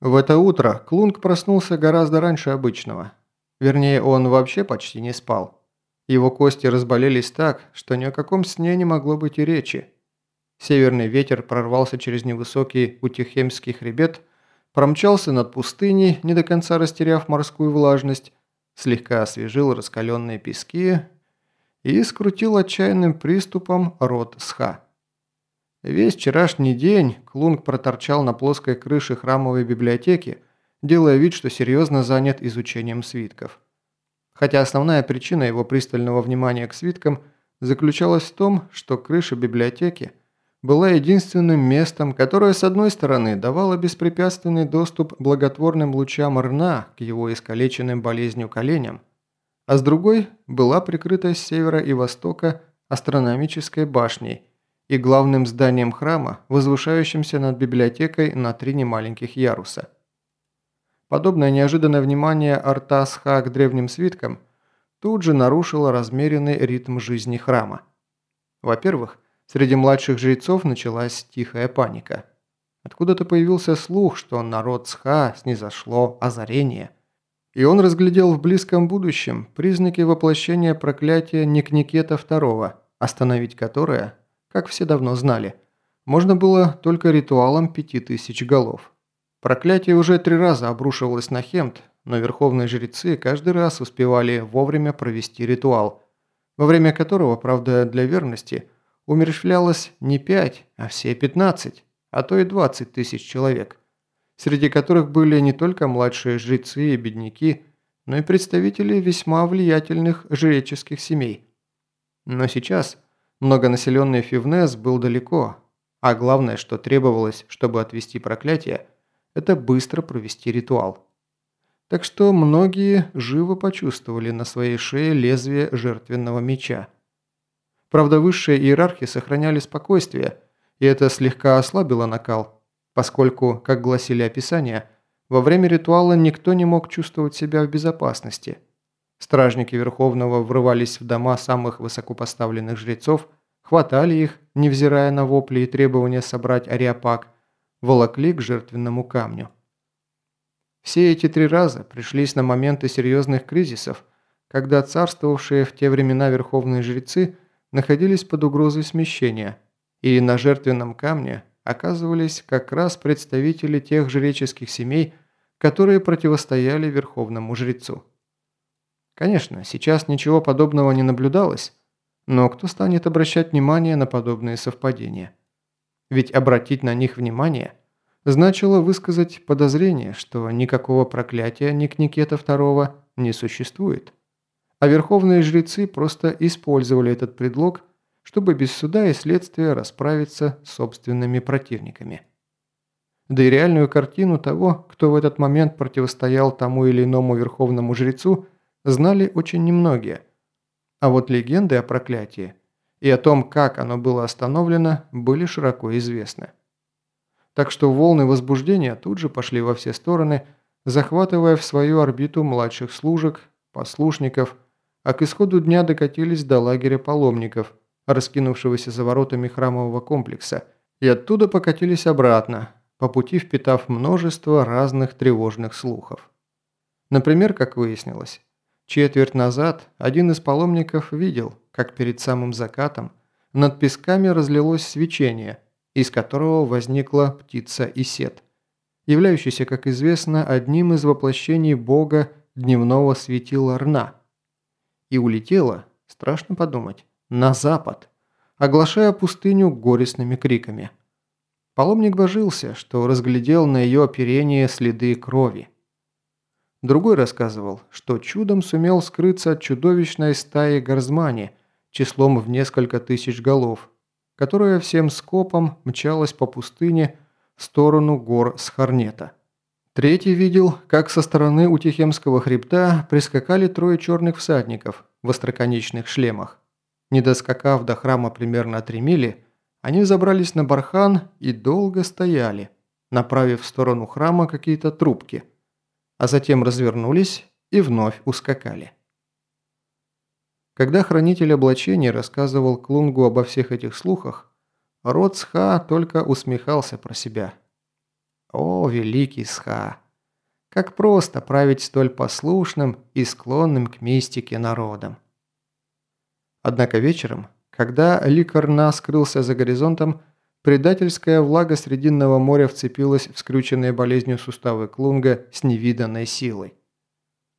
В это утро Клунг проснулся гораздо раньше обычного. Вернее, он вообще почти не спал. Его кости разболелись так, что ни о каком сне не могло быть и речи. Северный ветер прорвался через невысокий Утихемский хребет, промчался над пустыней, не до конца растеряв морскую влажность, слегка освежил раскаленные пески и скрутил отчаянным приступом рот сха. Весь вчерашний день Клунг проторчал на плоской крыше храмовой библиотеки, делая вид, что серьезно занят изучением свитков. Хотя основная причина его пристального внимания к свиткам заключалась в том, что крыша библиотеки была единственным местом, которое с одной стороны давало беспрепятственный доступ благотворным лучам рна к его искалеченным болезнью коленям, а с другой была прикрыта с севера и востока астрономической башней – и главным зданием храма, возвышающимся над библиотекой на три немаленьких яруса. Подобное неожиданное внимание Артасха к древним свиткам тут же нарушило размеренный ритм жизни храма. Во-первых, среди младших жрецов началась тихая паника. Откуда-то появился слух, что народ Сха снизошло озарение. И он разглядел в близком будущем признаки воплощения проклятия Никникета II, остановить которое как все давно знали. Можно было только ритуалом пяти тысяч голов. Проклятие уже три раза обрушивалось на Хемт, но верховные жрецы каждый раз успевали вовремя провести ритуал, во время которого, правда, для верности, умерщвлялось не пять, а все пятнадцать, а то и двадцать тысяч человек, среди которых были не только младшие жрецы и бедняки, но и представители весьма влиятельных жреческих семей. Но сейчас – Многонаселенный Фивнес был далеко, а главное, что требовалось, чтобы отвести проклятие, это быстро провести ритуал. Так что многие живо почувствовали на своей шее лезвие жертвенного меча. Правда, высшие иерархи сохраняли спокойствие, и это слегка ослабило накал, поскольку, как гласили описания, во время ритуала никто не мог чувствовать себя в безопасности – Стражники Верховного врывались в дома самых высокопоставленных жрецов, хватали их, невзирая на вопли и требования собрать ариапак, волокли к жертвенному камню. Все эти три раза пришлись на моменты серьезных кризисов, когда царствовавшие в те времена верховные жрецы находились под угрозой смещения, и на жертвенном камне оказывались как раз представители тех жреческих семей, которые противостояли верховному жрецу. Конечно, сейчас ничего подобного не наблюдалось, но кто станет обращать внимание на подобные совпадения? Ведь обратить на них внимание значило высказать подозрение, что никакого проклятия Никникета II не существует. А верховные жрецы просто использовали этот предлог, чтобы без суда и следствия расправиться с собственными противниками. Да и реальную картину того, кто в этот момент противостоял тому или иному верховному жрецу – знали очень немногие. А вот легенды о проклятии и о том, как оно было остановлено, были широко известны. Так что волны возбуждения тут же пошли во все стороны, захватывая в свою орбиту младших служек, послушников, а к исходу дня докатились до лагеря паломников, раскинувшегося за воротами храмового комплекса, и оттуда покатились обратно, по пути впитав множество разных тревожных слухов. Например, как выяснилось, Четверть назад один из паломников видел, как перед самым закатом над песками разлилось свечение, из которого возникла птица Исет, являющаяся, как известно, одним из воплощений бога дневного светила Рна. И улетела, страшно подумать, на запад, оглашая пустыню горестными криками. Паломник божился, что разглядел на ее оперении следы крови. Другой рассказывал, что чудом сумел скрыться от чудовищной стаи горзмани числом в несколько тысяч голов, которая всем скопом мчалась по пустыне в сторону гор Схарнета. Третий видел, как со стороны Утихемского хребта прискакали трое черных всадников в остроконечных шлемах. Не доскакав до храма примерно три мили, они забрались на бархан и долго стояли, направив в сторону храма какие-то трубки – а затем развернулись и вновь ускакали. Когда хранитель облачений рассказывал Клунгу обо всех этих слухах, Роцха только усмехался про себя. О, великий Сха! Как просто править столь послушным и склонным к мистике народом. Однако вечером, когда Ликарна скрылся за горизонтом, предательская влага Срединного моря вцепилась в скрюченные болезнью суставы Клунга с невиданной силой.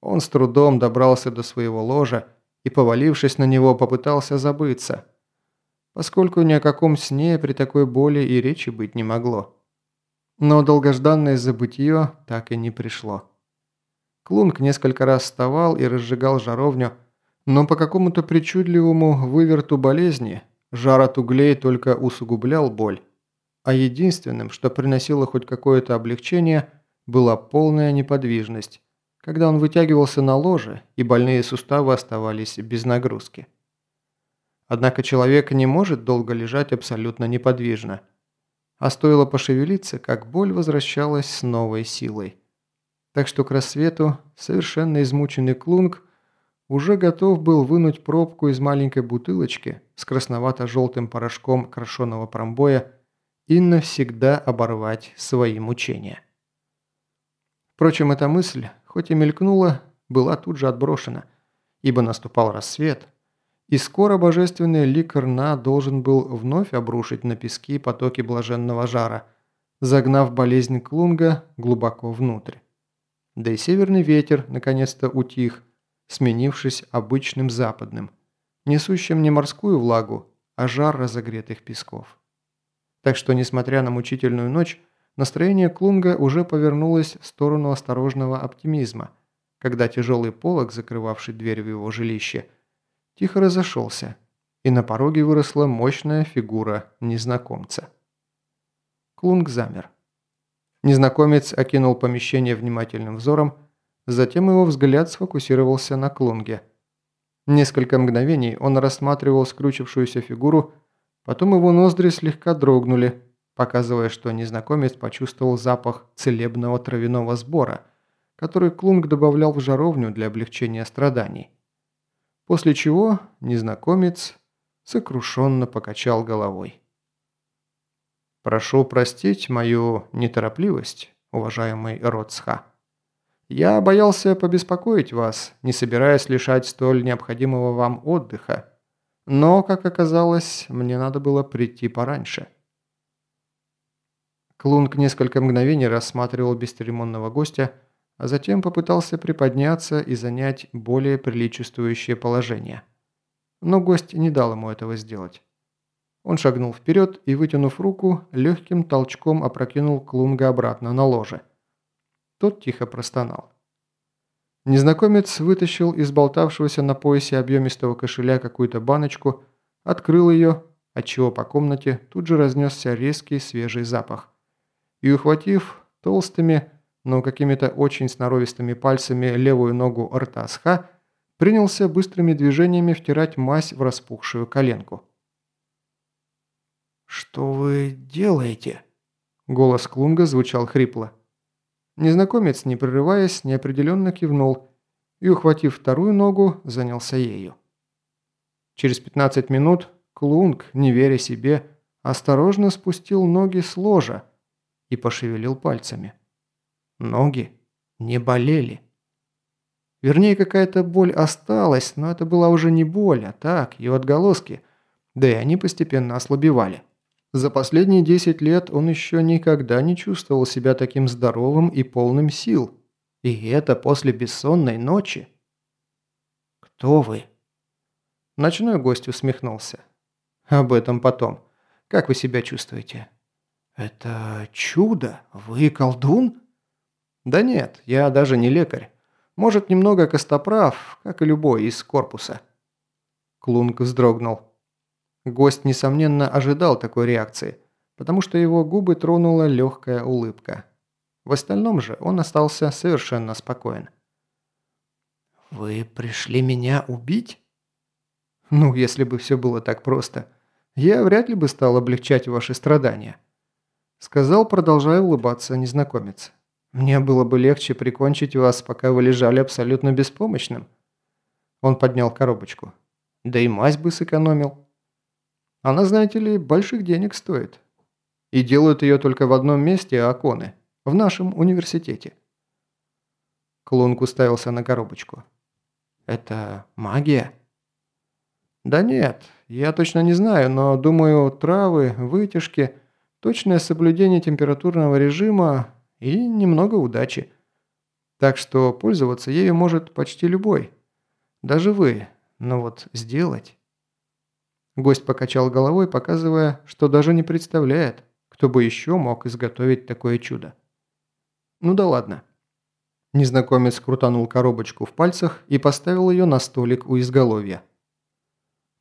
Он с трудом добрался до своего ложа и, повалившись на него, попытался забыться, поскольку ни о каком сне при такой боли и речи быть не могло. Но долгожданное забытье так и не пришло. Клунг несколько раз вставал и разжигал жаровню, но по какому-то причудливому выверту болезни жар от углей только усугублял боль, а единственным, что приносило хоть какое-то облегчение, была полная неподвижность, когда он вытягивался на ложе и больные суставы оставались без нагрузки. Однако человек не может долго лежать абсолютно неподвижно. А стоило пошевелиться, как боль возвращалась с новой силой. Так что к рассвету совершенно измученный Клунг уже готов был вынуть пробку из маленькой бутылочки с красновато-желтым порошком крашеного промбоя и навсегда оборвать свои мучения. Впрочем, эта мысль, хоть и мелькнула, была тут же отброшена, ибо наступал рассвет, и скоро божественный лик Рна должен был вновь обрушить на пески потоки блаженного жара, загнав болезнь Клунга глубоко внутрь. Да и северный ветер наконец-то утих – сменившись обычным западным, несущим не морскую влагу, а жар разогретых песков. Так что, несмотря на мучительную ночь, настроение Клунга уже повернулось в сторону осторожного оптимизма, когда тяжелый полог, закрывавший дверь в его жилище, тихо разошелся, и на пороге выросла мощная фигура незнакомца. Клунг замер. Незнакомец окинул помещение внимательным взором Затем его взгляд сфокусировался на Клунге. Несколько мгновений он рассматривал скручившуюся фигуру, потом его ноздри слегка дрогнули, показывая, что незнакомец почувствовал запах целебного травяного сбора, который Клунг добавлял в жаровню для облегчения страданий. После чего незнакомец сокрушенно покачал головой. «Прошу простить мою неторопливость, уважаемый Роцха». Я боялся побеспокоить вас, не собираясь лишать столь необходимого вам отдыха. Но, как оказалось, мне надо было прийти пораньше». Клунг несколько мгновений рассматривал бесцеремонного гостя, а затем попытался приподняться и занять более приличествующее положение. Но гость не дал ему этого сделать. Он шагнул вперед и, вытянув руку, легким толчком опрокинул Клунга обратно на ложе – тот тихо простонал. Незнакомец вытащил из болтавшегося на поясе объемистого кошеля какую-то баночку, открыл ее, отчего по комнате тут же разнесся резкий свежий запах. И ухватив толстыми, но какими-то очень сноровистыми пальцами левую ногу Артасха, принялся быстрыми движениями втирать мазь в распухшую коленку. «Что вы делаете?» Голос Клунга звучал хрипло. Незнакомец, не прерываясь, неопределенно кивнул и, ухватив вторую ногу, занялся ею. Через 15 минут Клунг, не веря себе, осторожно спустил ноги с ложа и пошевелил пальцами. Ноги не болели. Вернее, какая-то боль осталась, но это была уже не боль, а так, ее отголоски, да и они постепенно ослабевали. За последние 10 лет он еще никогда не чувствовал себя таким здоровым и полным сил. И это после бессонной ночи. «Кто вы?» Ночной гость усмехнулся. «Об этом потом. Как вы себя чувствуете?» «Это чудо? Вы колдун?» «Да нет, я даже не лекарь. Может, немного костоправ, как и любой из корпуса». Клунг вздрогнул. Гость, несомненно, ожидал такой реакции, потому что его губы тронула легкая улыбка. В остальном же он остался совершенно спокоен. «Вы пришли меня убить?» «Ну, если бы все было так просто, я вряд ли бы стал облегчать ваши страдания», сказал, продолжая улыбаться незнакомец. «Мне было бы легче прикончить вас, пока вы лежали абсолютно беспомощным». Он поднял коробочку. «Да и мазь бы сэкономил». Она, знаете ли, больших денег стоит. И делают ее только в одном месте, а оконы. В нашем университете». Клунк уставился на коробочку. «Это магия?» «Да нет, я точно не знаю, но думаю, травы, вытяжки, точное соблюдение температурного режима и немного удачи. Так что пользоваться ею может почти любой. Даже вы. Но вот сделать...» Гость покачал головой, показывая, что даже не представляет, кто бы еще мог изготовить такое чудо. «Ну да ладно». Незнакомец крутанул коробочку в пальцах и поставил ее на столик у изголовья.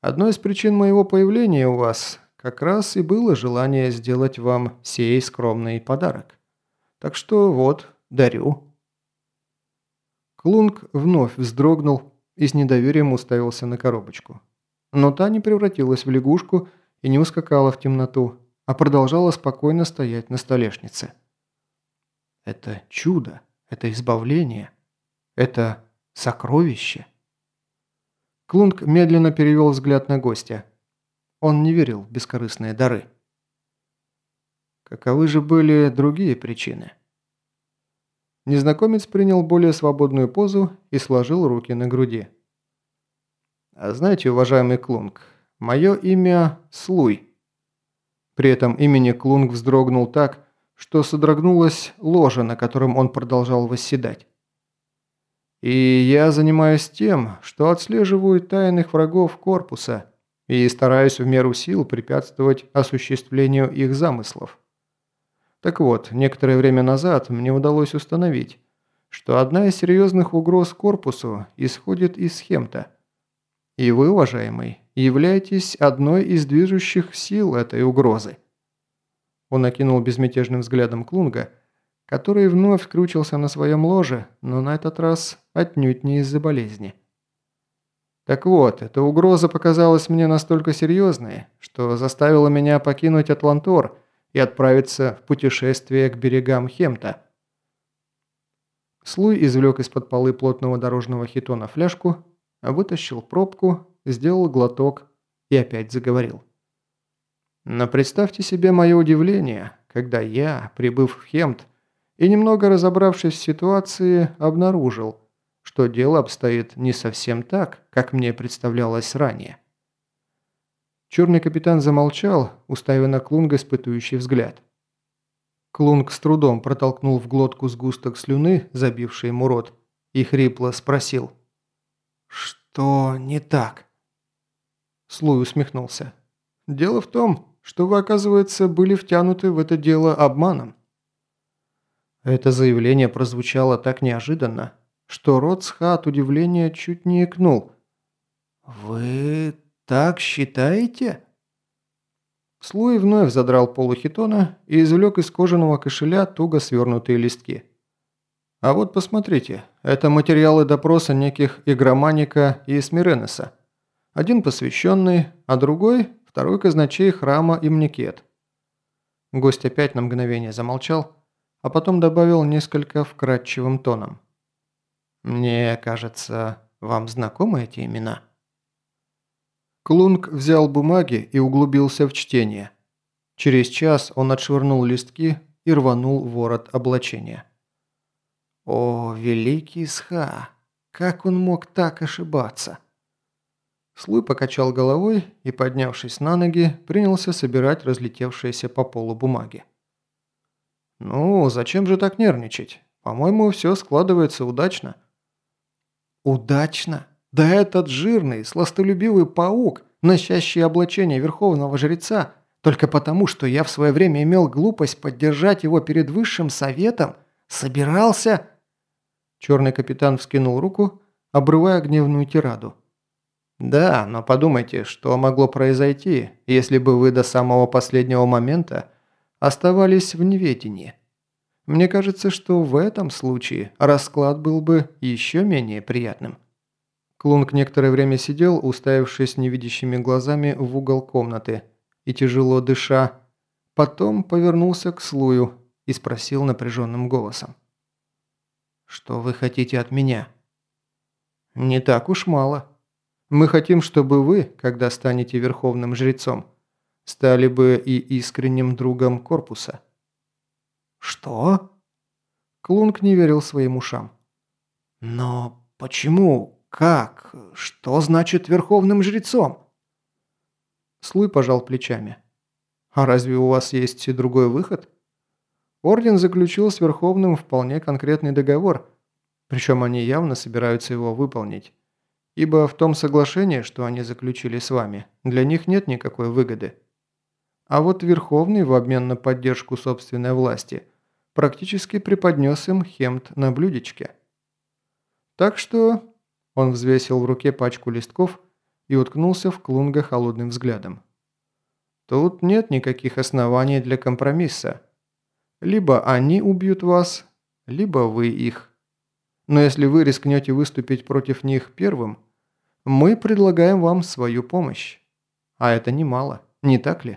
«Одной из причин моего появления у вас как раз и было желание сделать вам сей скромный подарок. Так что вот, дарю». Клунг вновь вздрогнул и с недоверием уставился на коробочку. Но та не превратилась в лягушку и не ускакала в темноту, а продолжала спокойно стоять на столешнице. «Это чудо, это избавление, это сокровище». Клунг медленно перевел взгляд на гостя. Он не верил в бескорыстные дары. Каковы же были другие причины? Незнакомец принял более свободную позу и сложил руки на груди. «А знаете, уважаемый Клунг, мое имя Слуй». При этом имени Клунг вздрогнул так, что содрогнулась ложа, на котором он продолжал восседать. «И я занимаюсь тем, что отслеживаю тайных врагов корпуса и стараюсь в меру сил препятствовать осуществлению их замыслов. Так вот, некоторое время назад мне удалось установить, что одна из серьезных угроз корпусу исходит из Хемта. И вы, уважаемый, являетесь одной из движущих сил этой угрозы. Он окинул безмятежным взглядом Клунга, который вновь скручился на своем ложе, но на этот раз отнюдь не из-за болезни. Так вот, эта угроза показалась мне настолько серьезной, что заставила меня покинуть Атлантор – и отправиться в путешествие к берегам Хемта. Слуй извлек из-под полы плотного дорожного хитона фляжку, вытащил пробку, сделал глоток и опять заговорил. Но представьте себе мое удивление, когда я, прибыв в Хемт и немного разобравшись в ситуации, обнаружил, что дело обстоит не совсем так, как мне представлялось ранее. Черный капитан замолчал, уставив на Клунга испытующий взгляд. Клунг с трудом протолкнул в глотку сгусток слюны, забивший ему рот, и хрипло спросил. «Что не так?» Слуй усмехнулся. «Дело в том, что вы, оказывается, были втянуты в это дело обманом». Это заявление прозвучало так неожиданно, что Ротсха от удивления чуть не икнул. «Вы «Так считаете?» Слуй вновь задрал полу хитона и извлек из кожаного кошеля туго свернутые листки. «А вот посмотрите, это материалы допроса неких игроманика и Смиренеса. Один посвященный, а другой – второй казначей храма Имникет». Гость опять на мгновение замолчал, а потом добавил несколько вкрадчивым тоном. «Мне кажется, вам знакомы эти имена?» Клунг взял бумаги и углубился в чтение. Через час он отшвырнул листки и рванул ворот облачения. «О, великий Сха! Как он мог так ошибаться?» Слуй покачал головой и, поднявшись на ноги, принялся собирать разлетевшиеся по полу бумаги. «Ну, зачем же так нервничать? По-моему, все складывается удачно». «Удачно?» Да этот жирный, сластолюбивый паук, носящий облачение верховного жреца, только потому, что я в свое время имел глупость поддержать его перед высшим советом, собирался...» Черный капитан вскинул руку, обрывая гневную тираду. «Да, но подумайте, что могло произойти, если бы вы до самого последнего момента оставались в неведении. Мне кажется, что в этом случае расклад был бы еще менее приятным». Клунг некоторое время сидел, уставившись невидящими глазами в угол комнаты и тяжело дыша. Потом повернулся к Слую и спросил напряженным голосом. «Что вы хотите от меня?» «Не так уж мало. Мы хотим, чтобы вы, когда станете верховным жрецом, стали бы и искренним другом корпуса». «Что?» Клунг не верил своим ушам. «Но почему? Как? Что значит верховным жрецом?» Слуй пожал плечами. «А разве у вас есть и другой выход?» Орден заключил с Верховным вполне конкретный договор, причем они явно собираются его выполнить. Ибо в том соглашении, что они заключили с вами, для них нет никакой выгоды. А вот Верховный в обмен на поддержку собственной власти практически преподнес им хемт на блюдечке. Так что он взвесил в руке пачку листков и уткнулся в Клунга холодным взглядом. Тут нет никаких оснований для компромисса. Либо они убьют вас, либо вы их. Но если вы рискнете выступить против них первым, мы предлагаем вам свою помощь. А это немало, не так ли?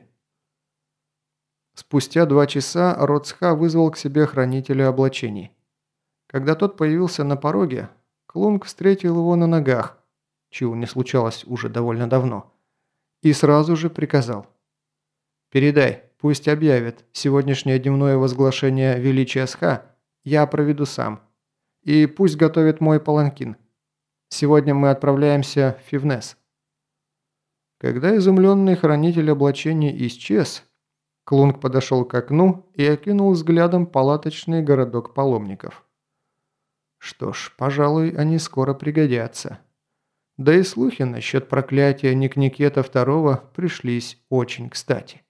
Спустя два часа Роцха вызвал к себе хранителя облачений. Когда тот появился на пороге, Клунг встретил его на ногах, чего не случалось уже довольно давно, и сразу же приказал. «Передай, пусть объявят сегодняшнее дневное возглашение величия Сха, я проведу сам. И пусть готовят мой паланкин. Сегодня мы отправляемся в Фивнес». Когда изумленный хранитель облачений исчез, Клунг подошел к окну и окинул взглядом палаточный городок паломников. Что ж, пожалуй, они скоро пригодятся. Да и слухи насчет проклятия Никникета II пришлись очень кстати.